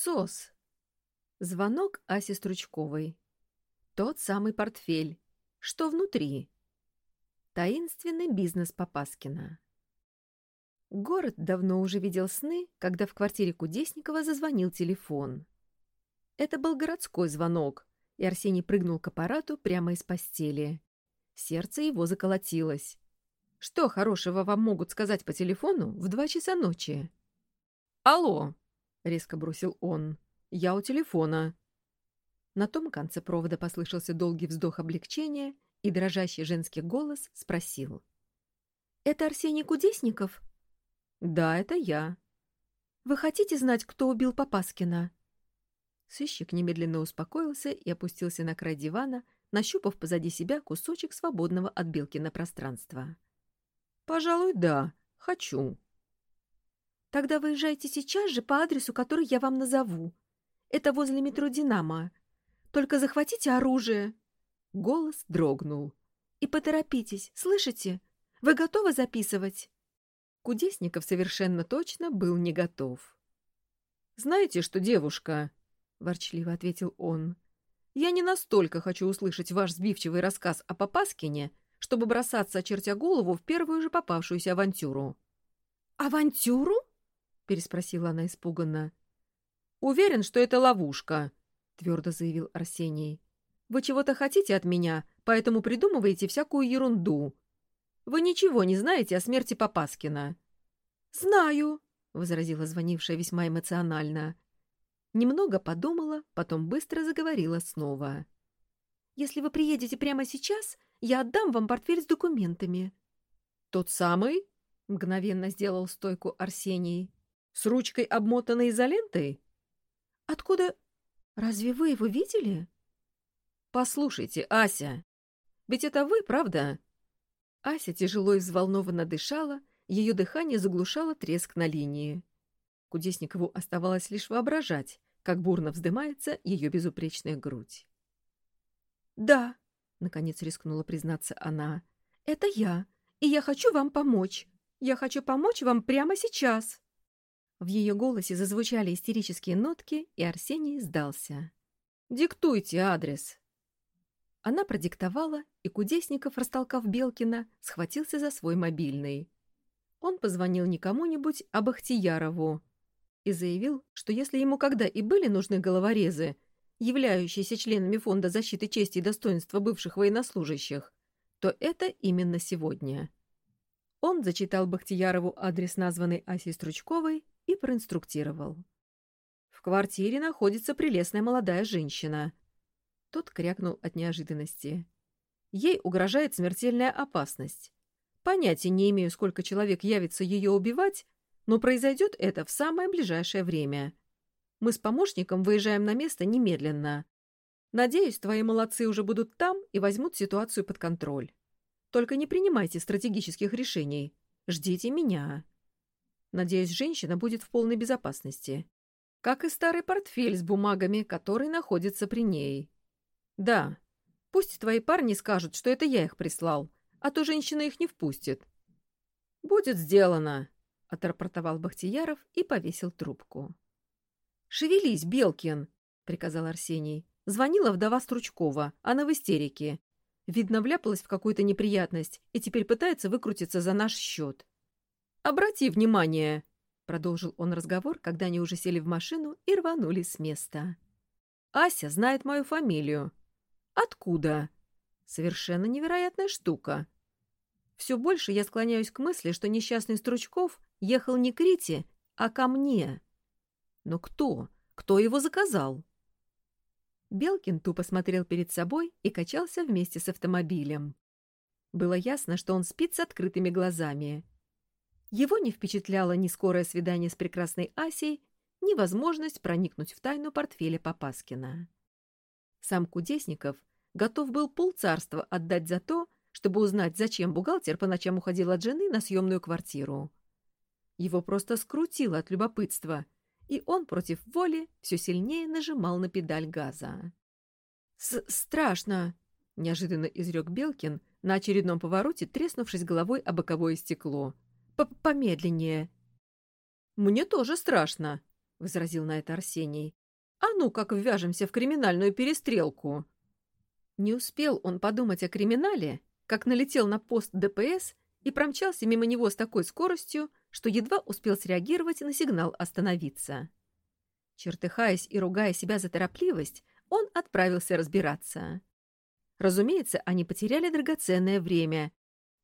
СОС. Звонок Аси Стручковой. Тот самый портфель. Что внутри? Таинственный бизнес Попаскина. Город давно уже видел сны, когда в квартире Кудесникова зазвонил телефон. Это был городской звонок, и Арсений прыгнул к аппарату прямо из постели. Сердце его заколотилось. Что хорошего вам могут сказать по телефону в два часа ночи? «Алло!» — резко бросил он. «Я у телефона». На том конце провода послышался долгий вздох облегчения, и дрожащий женский голос спросил. «Это Арсений Кудесников?» «Да, это я». «Вы хотите знать, кто убил Попаскина?» Сыщик немедленно успокоился и опустился на край дивана, нащупав позади себя кусочек свободного от Белкина пространства. «Пожалуй, да. Хочу». «Тогда выезжайте сейчас же по адресу, который я вам назову. Это возле метро «Динамо». Только захватите оружие». Голос дрогнул. «И поторопитесь, слышите? Вы готовы записывать?» Кудесников совершенно точно был не готов. «Знаете что, девушка?» — ворчливо ответил он. «Я не настолько хочу услышать ваш сбивчивый рассказ о Попаскине, чтобы бросаться, очертя голову, в первую же попавшуюся авантюру». «Авантюру?» — переспросила она испуганно. «Уверен, что это ловушка», — твердо заявил Арсений. «Вы чего-то хотите от меня, поэтому придумываете всякую ерунду. Вы ничего не знаете о смерти Попаскина». «Знаю», — возразила звонившая весьма эмоционально. Немного подумала, потом быстро заговорила снова. «Если вы приедете прямо сейчас, я отдам вам портфель с документами». «Тот самый?» — мгновенно сделал стойку Арсений. «С ручкой, обмотанной изолентой?» «Откуда? Разве вы его видели?» «Послушайте, Ася, ведь это вы, правда?» Ася тяжело и взволнованно дышала, ее дыхание заглушало треск на линии. Кудесникову оставалось лишь воображать, как бурно вздымается ее безупречная грудь. «Да», — наконец рискнула признаться она, — «это я, и я хочу вам помочь. Я хочу помочь вам прямо сейчас». В ее голосе зазвучали истерические нотки, и Арсений сдался. «Диктуйте адрес». Она продиктовала, и Кудесников, растолкав Белкина, схватился за свой мобильный. Он позвонил не кому-нибудь, а Бахтиярову, и заявил, что если ему когда и были нужны головорезы, являющиеся членами Фонда защиты чести и достоинства бывших военнослужащих, то это именно сегодня. Он зачитал Бахтиярову адрес названной Асей Стручковой и проинструктировал. «В квартире находится прелестная молодая женщина». Тот крякнул от неожиданности. «Ей угрожает смертельная опасность. Понятия не имею, сколько человек явится ее убивать, но произойдет это в самое ближайшее время. Мы с помощником выезжаем на место немедленно. Надеюсь, твои молодцы уже будут там и возьмут ситуацию под контроль. Только не принимайте стратегических решений. Ждите меня. Надеюсь, женщина будет в полной безопасности. Как и старый портфель с бумагами, который находится при ней. Да, пусть твои парни скажут, что это я их прислал, а то женщина их не впустит. Будет сделано. — отрапортовал Бахтияров и повесил трубку. «Шевелись, Белкин!» — приказал Арсений. Звонила вдова Стручкова, она в истерике. Видно, вляпалась в какую-то неприятность и теперь пытается выкрутиться за наш счет. «Обрати внимание!» — продолжил он разговор, когда они уже сели в машину и рванули с места. «Ася знает мою фамилию». «Откуда?» «Совершенно невероятная штука. Все больше я склоняюсь к мысли, что несчастный Стручков ехал не к Рите, а ко мне. Но кто? Кто его заказал? Белкин тупо смотрел перед собой и качался вместе с автомобилем. Было ясно, что он спит с открытыми глазами. Его не впечатляло ни скорое свидание с прекрасной Асей, ни возможность проникнуть в тайну портфеля Попаскина. Сам Кудесников готов был полцарства отдать за то, чтобы узнать, зачем бухгалтер по ночам уходил от жены на съемную квартиру. Его просто скрутило от любопытства, и он против воли все сильнее нажимал на педаль газа. «Страшно!» — неожиданно изрек Белкин, на очередном повороте треснувшись головой о боковое стекло. «Помедленнее!» «Мне тоже страшно!» — возразил на это Арсений. «А ну, как ввяжемся в криминальную перестрелку!» Не успел он подумать о криминале, как налетел на пост ДПС и промчался мимо него с такой скоростью, что едва успел среагировать на сигнал остановиться. Чертыхаясь и ругая себя за торопливость, он отправился разбираться. Разумеется, они потеряли драгоценное время,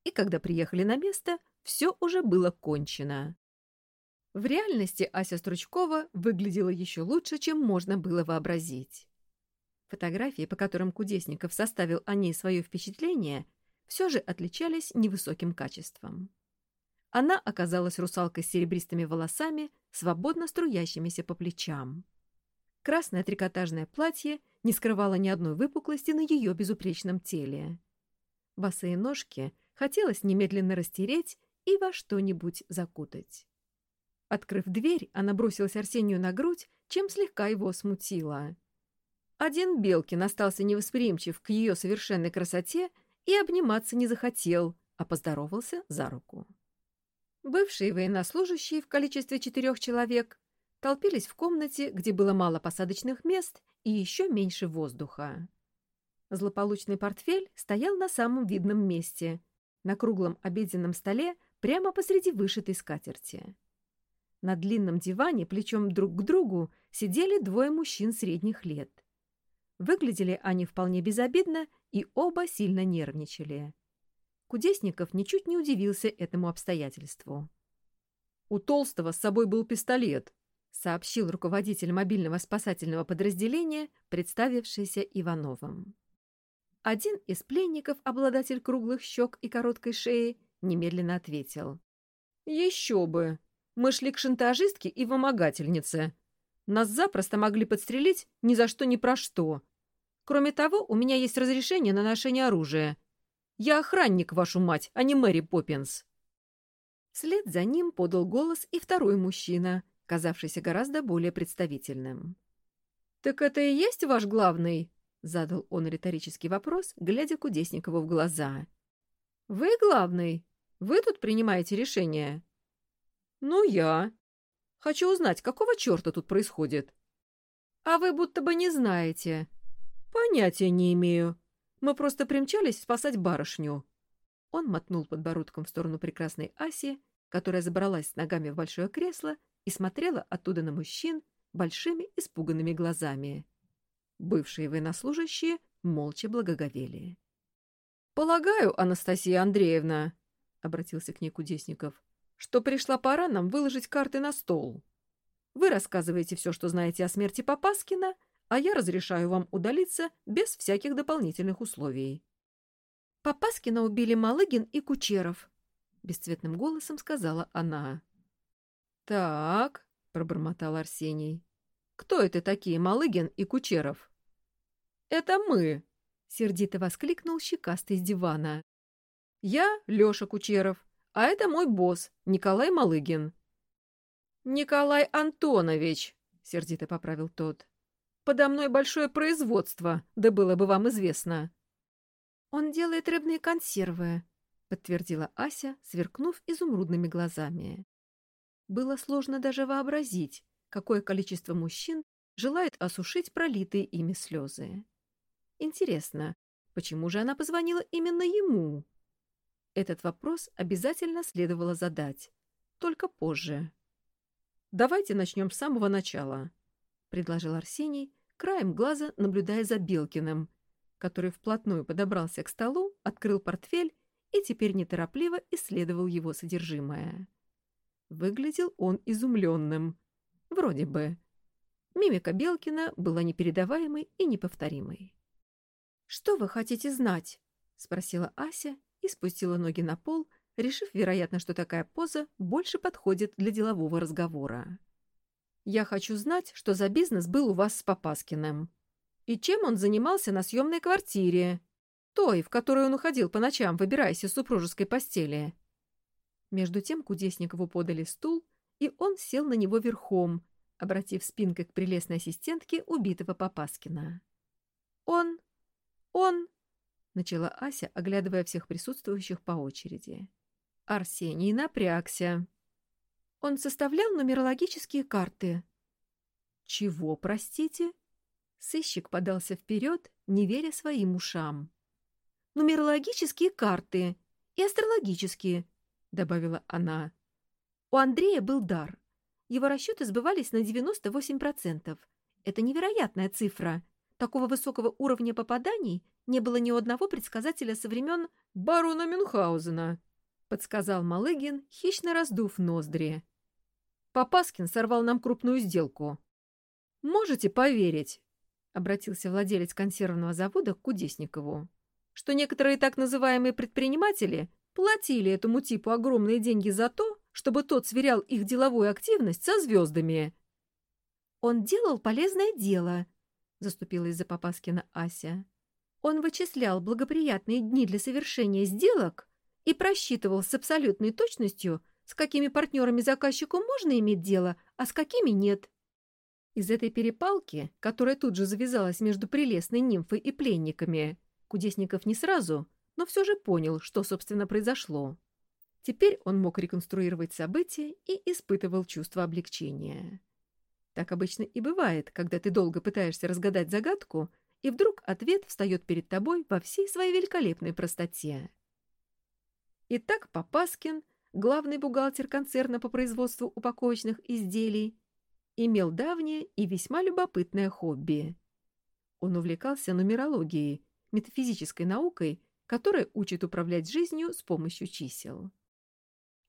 и когда приехали на место, все уже было кончено. В реальности Ася Стручкова выглядела еще лучше, чем можно было вообразить. Фотографии, по которым Кудесников составил о ней свое впечатление, все же отличались невысоким качеством. Она оказалась русалкой с серебристыми волосами, свободно струящимися по плечам. Красное трикотажное платье не скрывало ни одной выпуклости на ее безупречном теле. Босые ножки хотелось немедленно растереть и во что-нибудь закутать. Открыв дверь, она бросилась Арсению на грудь, чем слегка его смутила. Один Белкин остался невосприимчив к ее совершенной красоте и обниматься не захотел, а поздоровался за руку. Бывшие военнослужащие в количестве четырех человек толпились в комнате, где было мало посадочных мест и еще меньше воздуха. Злополучный портфель стоял на самом видном месте, на круглом обеденном столе прямо посреди вышитой скатерти. На длинном диване плечом друг к другу сидели двое мужчин средних лет. Выглядели они вполне безобидно и оба сильно нервничали. Кудесников ничуть не удивился этому обстоятельству. У Толстого с собой был пистолет, сообщил руководитель мобильного спасательного подразделения, представившийся Ивановым. Один из пленников, обладатель круглых щек и короткой шеи, немедленно ответил. «Еще бы! Мы шли к шантажистке и вымогательнице. Нас запросто могли подстрелить ни за что ни про что. Кроме того, у меня есть разрешение на ношение оружия. Я охранник, вашу мать, а не Мэри Поппинс». Вслед за ним подал голос и второй мужчина — казавшийся гораздо более представительным. «Так это и есть ваш главный?» — задал он риторический вопрос, глядя Кудесникову в глаза. «Вы главный? Вы тут принимаете решение?» «Ну, я. Хочу узнать, какого черта тут происходит?» «А вы будто бы не знаете». «Понятия не имею. Мы просто примчались спасать барышню». Он мотнул подбородком в сторону прекрасной Аси, которая забралась с ногами в большое кресло и смотрела оттуда на мужчин большими испуганными глазами. Бывшие военнослужащие молча благоговели. — Полагаю, Анастасия Андреевна, — обратился к ней Кудесников, — что пришла пора нам выложить карты на стол. Вы рассказываете все, что знаете о смерти Попаскина, а я разрешаю вам удалиться без всяких дополнительных условий. — Попаскина убили Малыгин и Кучеров, — бесцветным голосом сказала она. «Так», — пробормотал Арсений. «Кто это такие Малыгин и Кучеров?» «Это мы», — сердито воскликнул щекастый с дивана. «Я Лёша Кучеров, а это мой босс, Николай Малыгин». «Николай Антонович», — сердито поправил тот. «Подо мной большое производство, да было бы вам известно». «Он делает рыбные консервы», — подтвердила Ася, сверкнув изумрудными глазами. Было сложно даже вообразить, какое количество мужчин желает осушить пролитые ими слезы. Интересно, почему же она позвонила именно ему? Этот вопрос обязательно следовало задать, только позже. «Давайте начнем с самого начала», — предложил Арсений, краем глаза наблюдая за Белкиным, который вплотную подобрался к столу, открыл портфель и теперь неторопливо исследовал его содержимое. Выглядел он изумленным. Вроде бы. Мимика Белкина была непередаваемой и неповторимой. «Что вы хотите знать?» — спросила Ася и спустила ноги на пол, решив, вероятно, что такая поза больше подходит для делового разговора. «Я хочу знать, что за бизнес был у вас с Попаскиным. И чем он занимался на съемной квартире, той, в которую он уходил по ночам, выбираясь из супружеской постели. Между тем Кудесникову подали стул, и он сел на него верхом, обратив спинкой к прелестной ассистентке убитого Попаскина. «Он... он...» — начала Ася, оглядывая всех присутствующих по очереди. Арсений напрягся. Он составлял нумерологические карты. Чего, простите? Сыщик подался вперед, не веря своим ушам. Нумерологические карты и астрологические, добавила она. У Андрея был дар. Его расчеты сбывались на 98%. Это невероятная цифра. Такого высокого уровня попаданий не было ни у одного предсказателя со времен барона Мюнхгаузена, подсказал Малыгин, хищно раздув ноздри. Попаскин сорвал нам крупную сделку. Можете поверить, обратился владелец консервного завода к Кудесникову, что некоторые так называемые предприниматели платили этому типу огромные деньги за то, чтобы тот сверял их деловую активность со звездами. «Он делал полезное дело», — заступилась за Попаскина Ася. «Он вычислял благоприятные дни для совершения сделок и просчитывал с абсолютной точностью, с какими партнерами заказчику можно иметь дело, а с какими нет. Из этой перепалки, которая тут же завязалась между прелестной нимфой и пленниками, Кудесников не сразу, но все же понял, что, собственно, произошло. Теперь он мог реконструировать события и испытывал чувство облегчения. Так обычно и бывает, когда ты долго пытаешься разгадать загадку, и вдруг ответ встает перед тобой во всей своей великолепной простоте. Итак, Попаскин, главный бухгалтер концерна по производству упаковочных изделий, имел давнее и весьма любопытное хобби. Он увлекался нумерологией, метафизической наукой, которая учит управлять жизнью с помощью чисел.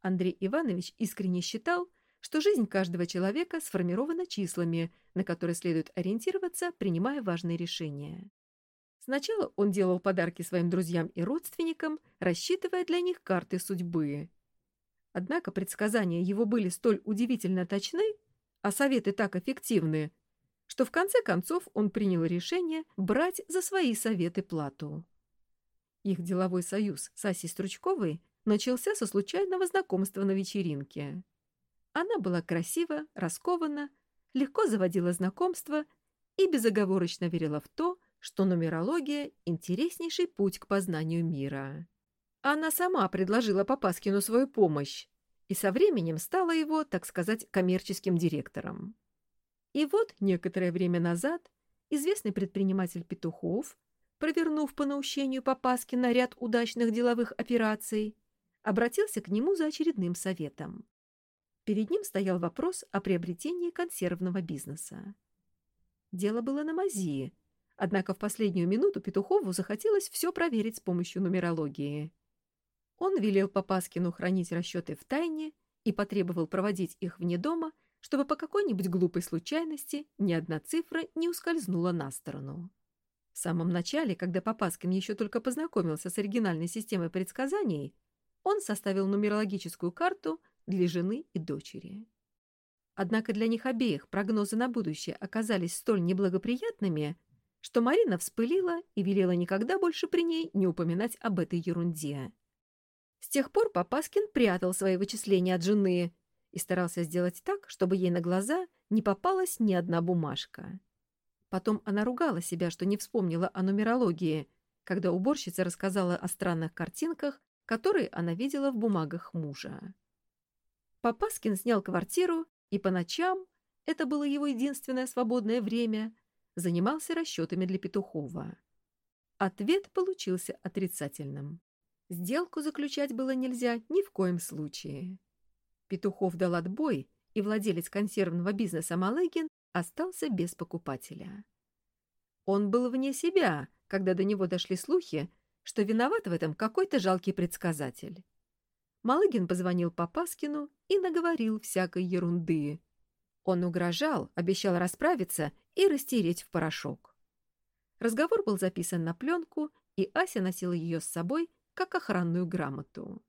Андрей Иванович искренне считал, что жизнь каждого человека сформирована числами, на которые следует ориентироваться, принимая важные решения. Сначала он делал подарки своим друзьям и родственникам, рассчитывая для них карты судьбы. Однако предсказания его были столь удивительно точны, а советы так эффективны, что в конце концов он принял решение брать за свои советы плату. Их деловой союз с Асей Стручковой начался со случайного знакомства на вечеринке. Она была красива, раскована, легко заводила знакомства и безоговорочно верила в то, что нумерология — интереснейший путь к познанию мира. Она сама предложила Попаскину свою помощь, и со временем стала его, так сказать, коммерческим директором. И вот некоторое время назад известный предприниматель Петухов, провернув по наущению Попаскина ряд удачных деловых операций, обратился к нему за очередным советом. Перед ним стоял вопрос о приобретении консервного бизнеса. Дело было на мази, однако в последнюю минуту Петухову захотелось все проверить с помощью нумерологии — он велел Попаскину хранить расчеты в тайне и потребовал проводить их вне дома, чтобы по какой-нибудь глупой случайности ни одна цифра не ускользнула на сторону. В самом начале, когда Попаскин еще только познакомился с оригинальной системой предсказаний, он составил нумерологическую карту для жены и дочери. Однако для них обеих прогнозы на будущее оказались столь неблагоприятными, что Марина вспылила и велела никогда больше при ней не упоминать об этой ерунде. С тех пор Попаскин прятал свои вычисления от жены и старался сделать так, чтобы ей на глаза не попалась ни одна бумажка. Потом она ругала себя, что не вспомнила о нумерологии, когда уборщица рассказала о странных картинках, которые она видела в бумагах мужа. Попаскин снял квартиру и по ночам, это было его единственное свободное время, занимался расчетами для Петухова. Ответ получился отрицательным. Сделку заключать было нельзя ни в коем случае. Петухов дал отбой, и владелец консервного бизнеса Малыгин остался без покупателя. Он был вне себя, когда до него дошли слухи, что виноват в этом какой-то жалкий предсказатель. Малыгин позвонил Попаскину и наговорил всякой ерунды. Он угрожал, обещал расправиться и растереть в порошок. Разговор был записан на пленку, и Ася носила ее с собой, как охранную грамоту.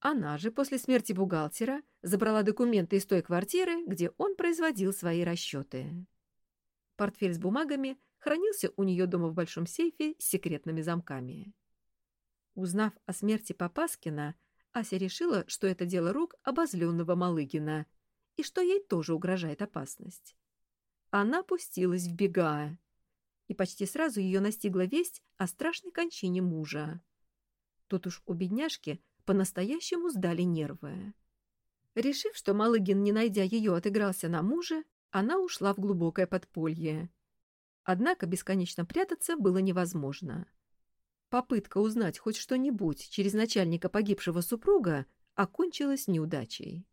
Она же после смерти бухгалтера забрала документы из той квартиры, где он производил свои расчеты. Портфель с бумагами хранился у нее дома в большом сейфе с секретными замками. Узнав о смерти Попаскина, Ася решила, что это дело рук обозленного Малыгина и что ей тоже угрожает опасность. Она пустилась в бега, и почти сразу ее настигла весть о страшной кончине мужа. Тут уж у бедняжки по-настоящему сдали нервы. Решив, что Малыгин, не найдя ее, отыгрался на муже, она ушла в глубокое подполье. Однако бесконечно прятаться было невозможно. Попытка узнать хоть что-нибудь через начальника погибшего супруга окончилась неудачей.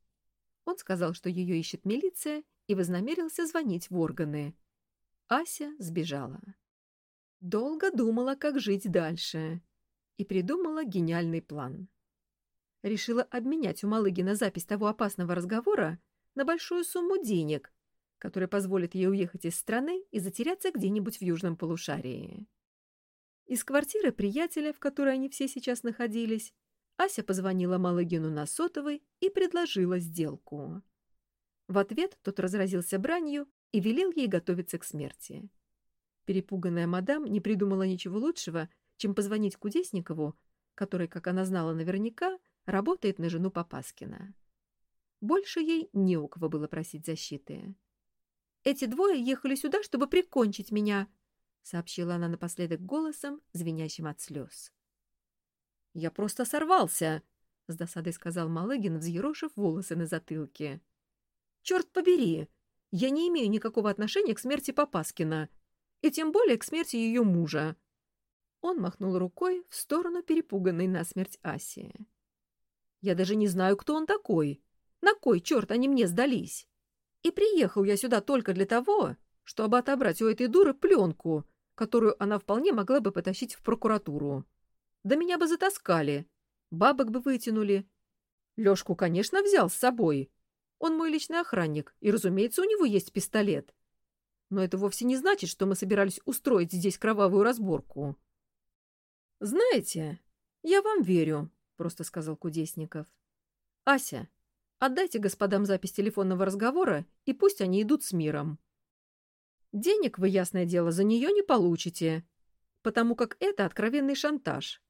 Он сказал, что ее ищет милиция, и вознамерился звонить в органы. Ася сбежала. Долго думала, как жить дальше, и придумала гениальный план. Решила обменять у Малыгина запись того опасного разговора на большую сумму денег, которая позволит ей уехать из страны и затеряться где-нибудь в южном полушарии. Из квартиры приятеля, в которой они все сейчас находились, Ася позвонила Малыгину на сотовый и предложила сделку. В ответ тот разразился бранью и велел ей готовиться к смерти. Перепуганная мадам не придумала ничего лучшего, чем позвонить Кудесникову, который, как она знала наверняка, работает на жену Попаскина. Больше ей не у кого было просить защиты. «Эти двое ехали сюда, чтобы прикончить меня», — сообщила она напоследок голосом, звенящим от слез. «Я просто сорвался», — с досадой сказал Малыгин, взъерошив волосы на затылке. «Черт побери! Я не имею никакого отношения к смерти Попаскина, и тем более к смерти ее мужа». Он махнул рукой в сторону перепуганной насмерть Аси. «Я даже не знаю, кто он такой. На кой черт они мне сдались? И приехал я сюда только для того, чтобы отобрать у этой дуры пленку, которую она вполне могла бы потащить в прокуратуру. Да меня бы затаскали, бабок бы вытянули. Лёшку, конечно, взял с собой. Он мой личный охранник, и, разумеется, у него есть пистолет. Но это вовсе не значит, что мы собирались устроить здесь кровавую разборку. — Знаете, я вам верю, — просто сказал Кудесников. — Ася, отдайте господам запись телефонного разговора, и пусть они идут с миром. Денег вы, ясное дело, за нее не получите, потому как это откровенный шантаж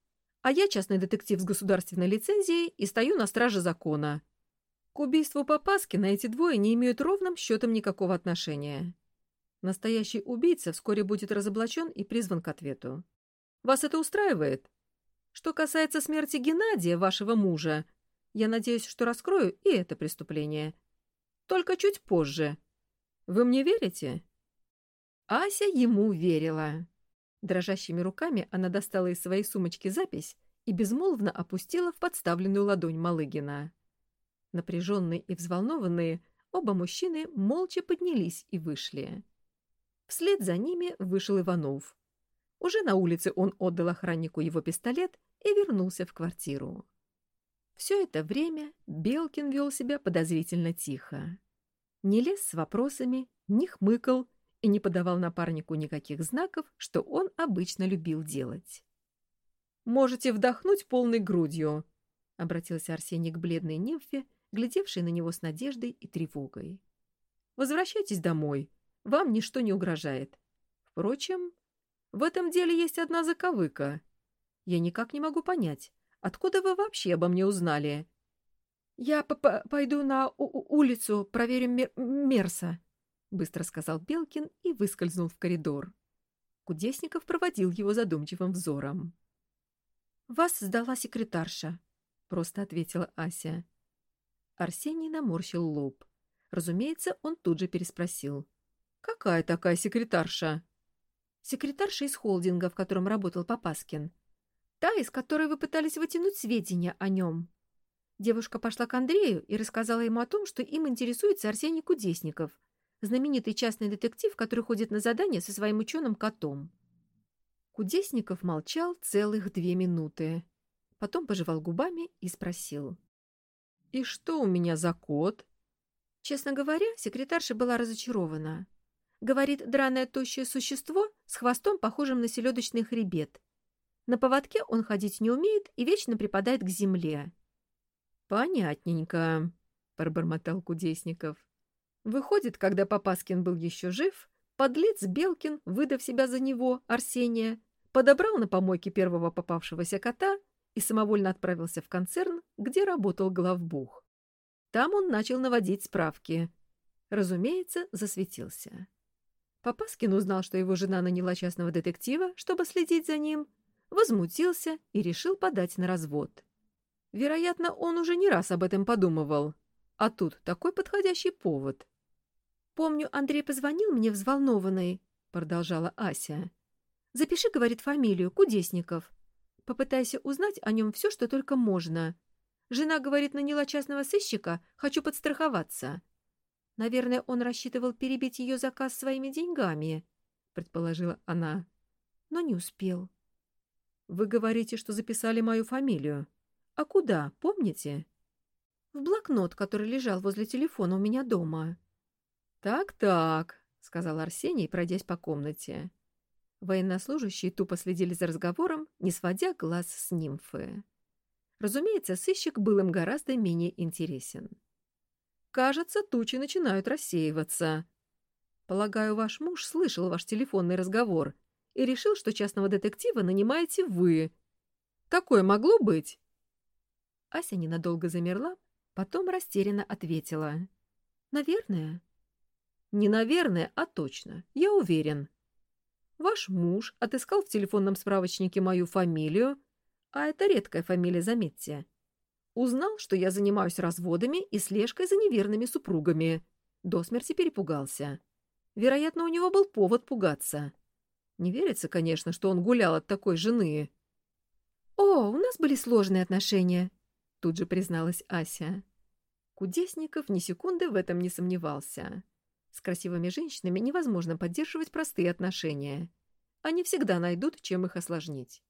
а я частный детектив с государственной лицензией и стою на страже закона. К убийству Попаскина эти двое не имеют ровным счетом никакого отношения. Настоящий убийца вскоре будет разоблачен и призван к ответу. Вас это устраивает? Что касается смерти Геннадия, вашего мужа, я надеюсь, что раскрою и это преступление. Только чуть позже. Вы мне верите?» Ася ему верила. Дрожащими руками она достала из своей сумочки запись и безмолвно опустила в подставленную ладонь Малыгина. Напряженные и взволнованные, оба мужчины молча поднялись и вышли. Вслед за ними вышел Иванов. Уже на улице он отдал охраннику его пистолет и вернулся в квартиру. Все это время Белкин вел себя подозрительно тихо. Не лез с вопросами, не хмыкал, и не подавал напарнику никаких знаков, что он обычно любил делать. «Можете вдохнуть полной грудью», — обратился Арсений к бледной нимфе, глядевшей на него с надеждой и тревогой. «Возвращайтесь домой. Вам ничто не угрожает. Впрочем, в этом деле есть одна заковыка. Я никак не могу понять, откуда вы вообще обо мне узнали?» «Я п -п пойду на улицу, проверю мер Мерса», — быстро сказал Белкин и выскользнул в коридор. Кудесников проводил его задумчивым взором. «Вас сдала секретарша», — просто ответила Ася. Арсений наморщил лоб. Разумеется, он тут же переспросил. «Какая такая секретарша?» «Секретарша из холдинга, в котором работал Попаскин. Та, из которой вы пытались вытянуть сведения о нем». Девушка пошла к Андрею и рассказала ему о том, что им интересуется Арсений Кудесников — знаменитый частный детектив, который ходит на задание со своим ученым котом. Кудесников молчал целых две минуты. Потом пожевал губами и спросил. «И что у меня за кот?» Честно говоря, секретарша была разочарована. Говорит, драное тощее существо с хвостом, похожим на селедочный хребет. На поводке он ходить не умеет и вечно припадает к земле. «Понятненько», — пробормотал Кудесников. Выходит, когда Попаскин был еще жив, подлец Белкин, выдав себя за него, Арсения, подобрал на помойке первого попавшегося кота и самовольно отправился в концерн, где работал главбух. Там он начал наводить справки. Разумеется, засветился. Попаскин узнал, что его жена наняла частного детектива, чтобы следить за ним, возмутился и решил подать на развод. Вероятно, он уже не раз об этом подумывал. А тут такой подходящий повод. Помню, Андрей позвонил мне взволнованный, — продолжала Ася. Запиши, говорит, фамилию, Кудесников. Попытайся узнать о нем все, что только можно. Жена, говорит, наняла частного сыщика, хочу подстраховаться. Наверное, он рассчитывал перебить ее заказ своими деньгами, — предположила она. Но не успел. Вы говорите, что записали мою фамилию. А куда, помните? В блокнот, который лежал возле телефона у меня дома. Так-так, — сказал Арсений, пройдясь по комнате. Военнослужащие тупо следили за разговором, не сводя глаз с нимфы. Разумеется, сыщик был им гораздо менее интересен. «Кажется, тучи начинают рассеиваться. Полагаю, ваш муж слышал ваш телефонный разговор и решил, что частного детектива нанимаете вы. Такое могло быть?» Ася ненадолго замерла, потом растерянно ответила. «Наверное». «Не наверное, а точно. Я уверен. Ваш муж отыскал в телефонном справочнике мою фамилию, а это редкая фамилия, заметьте. Узнал, что я занимаюсь разводами и слежкой за неверными супругами. До смерти перепугался. Вероятно, у него был повод пугаться. Не верится, конечно, что он гулял от такой жены. «О, у нас были сложные отношения», — тут же призналась Ася. Кудесников ни секунды в этом не сомневался. С красивыми женщинами невозможно поддерживать простые отношения. Они всегда найдут, чем их осложнить.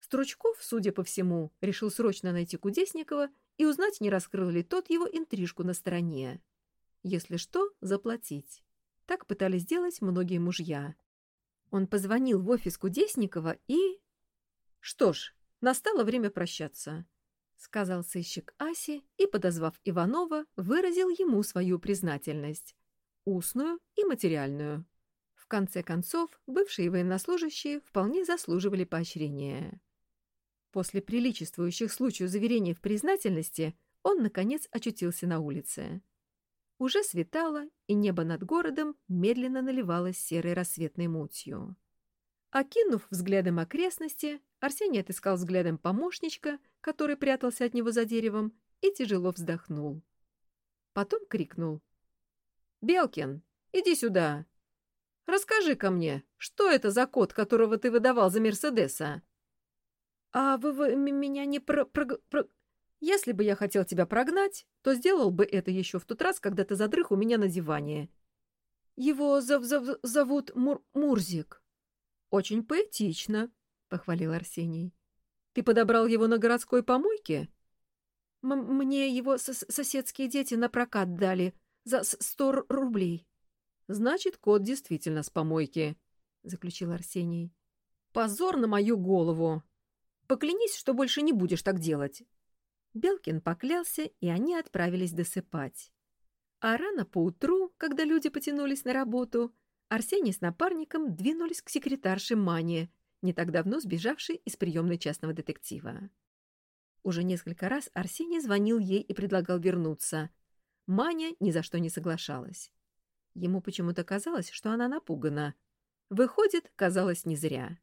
Стручков, судя по всему, решил срочно найти Кудесникова и узнать, не раскрыл ли тот его интрижку на стороне. Если что, заплатить. Так пытались сделать многие мужья. Он позвонил в офис Кудесникова и... Что ж, настало время прощаться, — сказал сыщик Аси и, подозвав Иванова, выразил ему свою признательность устную и материальную. В конце концов, бывшие военнослужащие вполне заслуживали поощрения. После приличествующих случаю заверения в признательности он, наконец, очутился на улице. Уже светало, и небо над городом медленно наливалось серой рассветной мутью. Окинув взглядом окрестности, Арсений отыскал взглядом помощничка, который прятался от него за деревом, и тяжело вздохнул. Потом крикнул — «Белкин, иди сюда. Расскажи-ка мне, что это за код, которого ты выдавал за Мерседеса?» «А вы, вы меня не про, про, про...» «Если бы я хотел тебя прогнать, то сделал бы это еще в тот раз, когда ты задрых у меня на диване». «Его зов зов зовут Мур Мурзик». «Очень поэтично», — похвалил Арсений. «Ты подобрал его на городской помойке?» М «Мне его соседские дети на прокат дали», за сто рублей. — Значит, кот действительно с помойки, — заключил Арсений. — Позор на мою голову! Поклянись, что больше не будешь так делать. Белкин поклялся, и они отправились досыпать. А рано поутру, когда люди потянулись на работу, Арсений с напарником двинулись к секретарше Мане, не так давно сбежавшей из приемной частного детектива. Уже несколько раз Арсений звонил ей и предлагал вернуться — Маня ни за что не соглашалась. Ему почему-то казалось, что она напугана. Выходит, казалось не зря.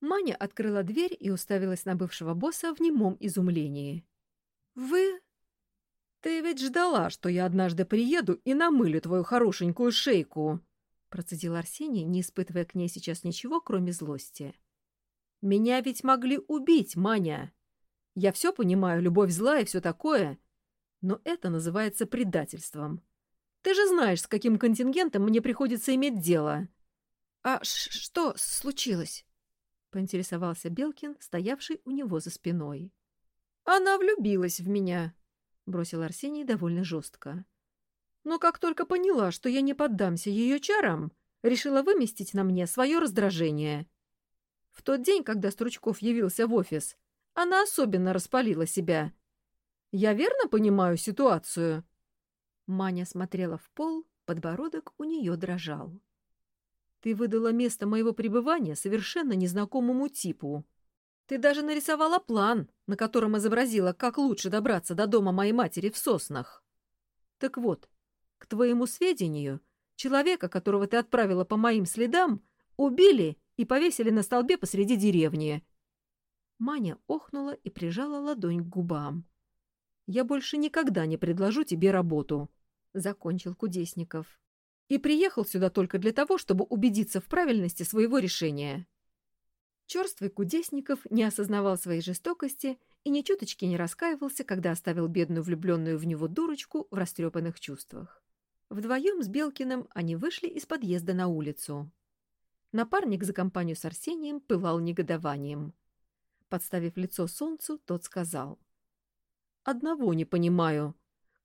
Маня открыла дверь и уставилась на бывшего босса в немом изумлении. «Вы...» «Ты ведь ждала, что я однажды приеду и намылю твою хорошенькую шейку!» Процедил Арсений, не испытывая к ней сейчас ничего, кроме злости. «Меня ведь могли убить, Маня! Я все понимаю, любовь зла и все такое, но это называется предательством. Ты же знаешь, с каким контингентом мне приходится иметь дело. — А что случилось? — поинтересовался Белкин, стоявший у него за спиной. — Она влюбилась в меня, — бросил Арсений довольно жестко. Но как только поняла, что я не поддамся ее чарам, решила выместить на мне свое раздражение. В тот день, когда Стручков явился в офис, она особенно распалила себя — я верно понимаю ситуацию?» Маня смотрела в пол, подбородок у нее дрожал. «Ты выдала место моего пребывания совершенно незнакомому типу. Ты даже нарисовала план, на котором изобразила, как лучше добраться до дома моей матери в соснах. Так вот, к твоему сведению, человека, которого ты отправила по моим следам, убили и повесили на столбе посреди деревни». Маня охнула и прижала ладонь к губам. Я больше никогда не предложу тебе работу. — закончил Кудесников. «И приехал сюда только для того, чтобы убедиться в правильности своего решения». Черствый Кудесников не осознавал своей жестокости и ни чуточки не раскаивался, когда оставил бедную влюбленную в него дурочку в растрепанных чувствах. Вдвоем с Белкиным они вышли из подъезда на улицу. Напарник за компанию с Арсением пылал негодованием. Подставив лицо солнцу, тот сказал. «Одного не понимаю.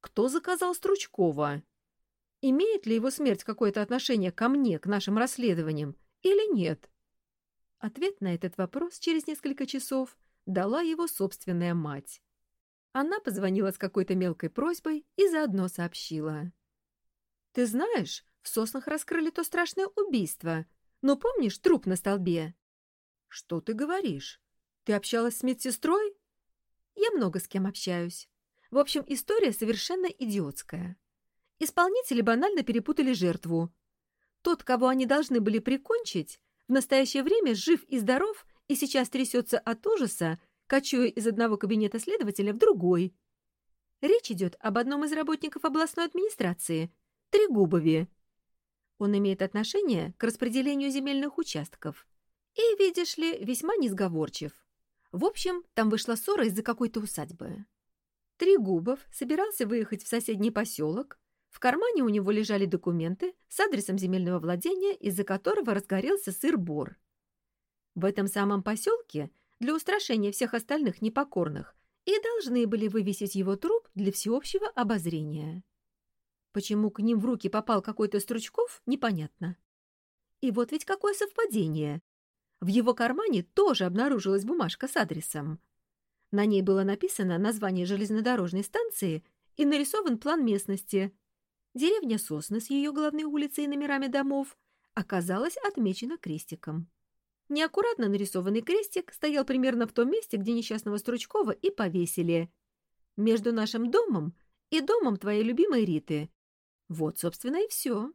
Кто заказал Стручкова? Имеет ли его смерть какое-то отношение ко мне, к нашим расследованиям, или нет?» Ответ на этот вопрос через несколько часов дала его собственная мать. Она позвонила с какой-то мелкой просьбой и заодно сообщила. «Ты знаешь, в соснах раскрыли то страшное убийство, но помнишь труп на столбе? Что ты говоришь? Ты общалась с медсестрой? Я много с кем общаюсь. В общем, история совершенно идиотская. Исполнители банально перепутали жертву. Тот, кого они должны были прикончить, в настоящее время жив и здоров и сейчас трясется от ужаса, кочуя из одного кабинета следователя в другой. Речь идет об одном из работников областной администрации, Трегубове. Он имеет отношение к распределению земельных участков. И, видишь ли, весьма несговорчив. В общем, там вышла ссора из-за какой-то усадьбы. Трегубов собирался выехать в соседний поселок. В кармане у него лежали документы с адресом земельного владения, из-за которого разгорелся сыр-бор. В этом самом поселке для устрашения всех остальных непокорных и должны были вывесить его труп для всеобщего обозрения. Почему к ним в руки попал какой-то Стручков, непонятно. И вот ведь какое совпадение. В его кармане тоже обнаружилась бумажка с адресом. На ней было написано название железнодорожной станции и нарисован план местности. Деревня Сосны с ее главной улицей и номерами домов оказалась отмечена крестиком. Неаккуратно нарисованный крестик стоял примерно в том месте, где несчастного Стручкова и повесили. Между нашим домом и домом твоей любимой Риты. Вот, собственно, и все.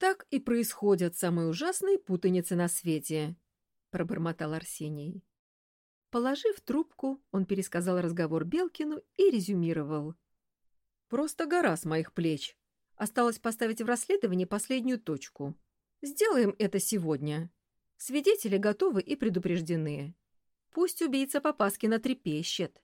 Так и происходят самые ужасные путаницы на свете, — пробормотал Арсений. Положив трубку, он пересказал разговор Белкину и резюмировал. «Просто гора с моих плеч. Осталось поставить в расследовании последнюю точку. Сделаем это сегодня. Свидетели готовы и предупреждены. Пусть убийца Попаскина трепещет.